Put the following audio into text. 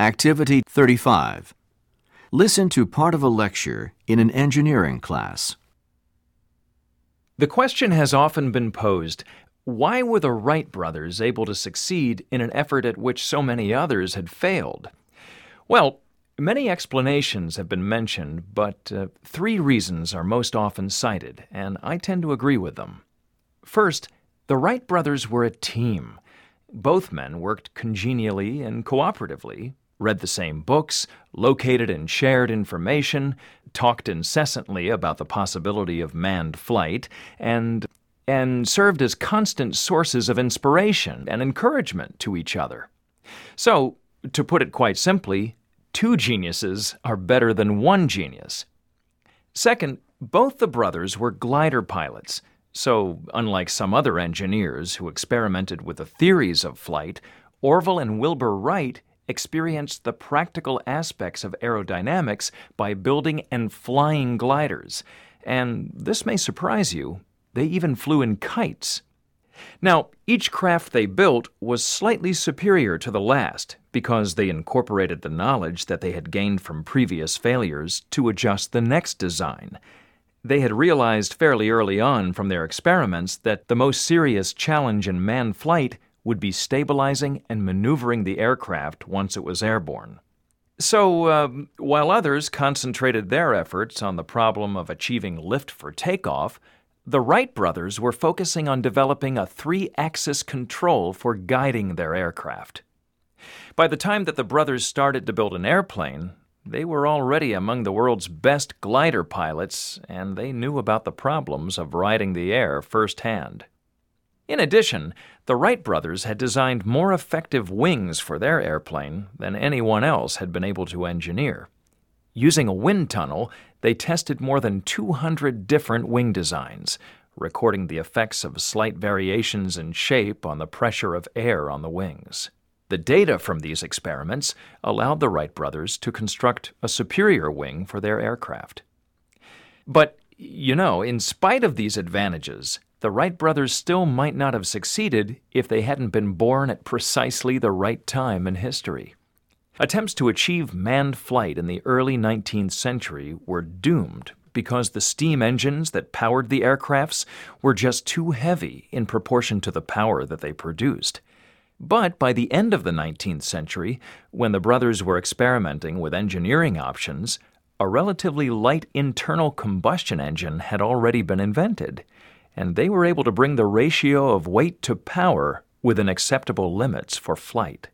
Activity 35. Listen to part of a lecture in an engineering class. The question has often been posed why were the Wright brothers able to succeed in an effort at which so many others had failed? Well, many explanations have been mentioned, but uh, three reasons are most often cited, and I tend to agree with them. First, the Wright brothers were a team. Both men worked congenially and cooperatively, read the same books, located and shared information, talked incessantly about the possibility of manned flight, and and served as constant sources of inspiration and encouragement to each other. So, to put it quite simply, two geniuses are better than one genius. Second, both the brothers were glider pilots, so, unlike some other engineers who experimented with the theories of flight, Orville and Wilbur Wright experienced the practical aspects of aerodynamics by building and flying gliders. And this may surprise you, they even flew in kites. Now, each craft they built was slightly superior to the last because they incorporated the knowledge that they had gained from previous failures to adjust the next design. They had realized fairly early on from their experiments that the most serious challenge in manned flight would be stabilizing and maneuvering the aircraft once it was airborne. So, uh, while others concentrated their efforts on the problem of achieving lift for takeoff, the Wright brothers were focusing on developing a three axis control for guiding their aircraft. By the time that the brothers started to build an airplane, they were already among the world's best glider pilots, and they knew about the problems of riding the air firsthand. In addition, the Wright brothers had designed more effective wings for their airplane than anyone else had been able to engineer. Using a wind tunnel, they tested more than 200 different wing designs, recording the effects of slight variations in shape on the pressure of air on the wings. The data from these experiments allowed the Wright brothers to construct a superior wing for their aircraft. But, you know, in spite of these advantages, the Wright brothers still might not have succeeded if they hadn't been born at precisely the right time in history. Attempts to achieve manned flight in the early 19th century were doomed because the steam engines that powered the aircrafts were just too heavy in proportion to the power that they produced. But by the end of the 19th century, when the brothers were experimenting with engineering options, a relatively light internal combustion engine had already been invented, and they were able to bring the ratio of weight to power within acceptable limits for flight.